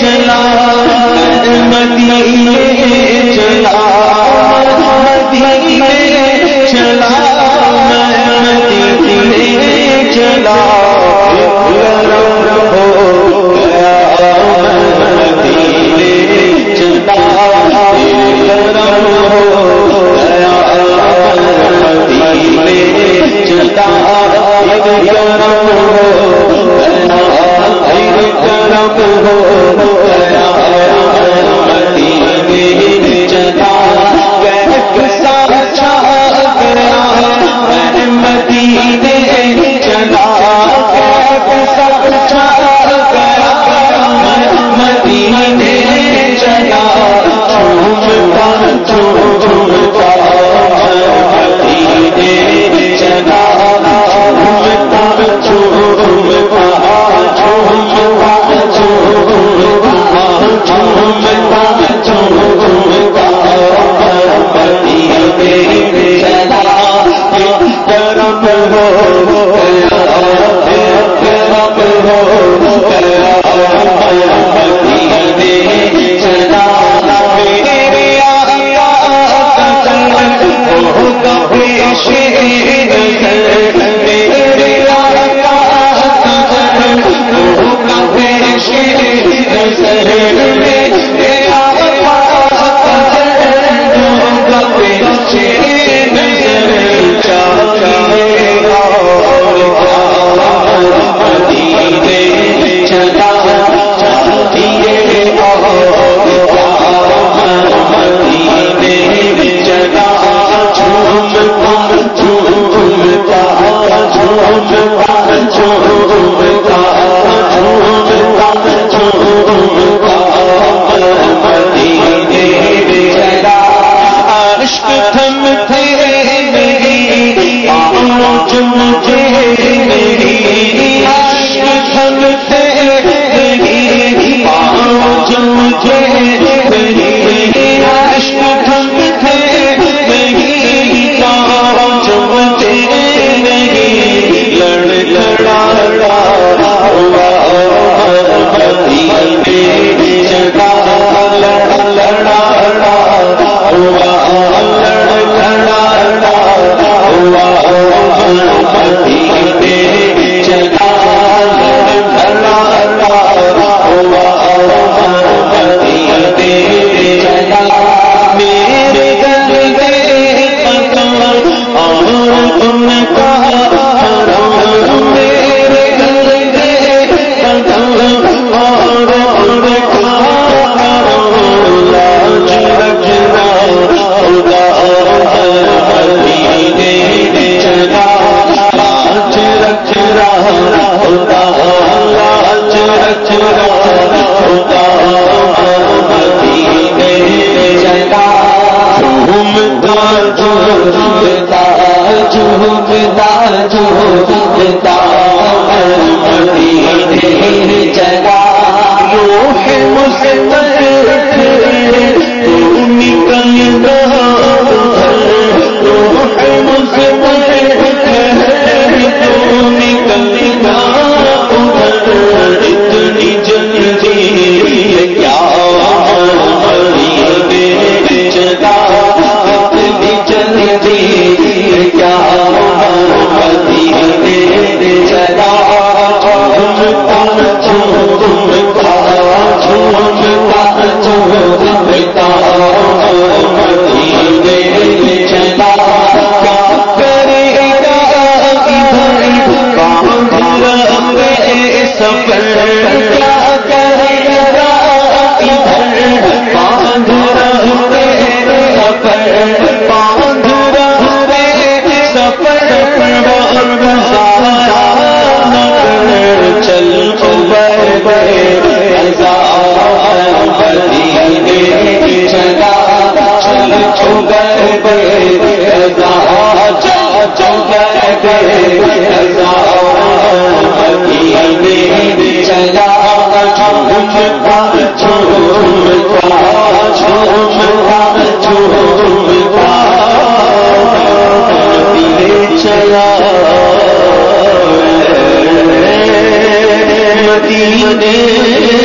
چلا۔ جگہ مدینے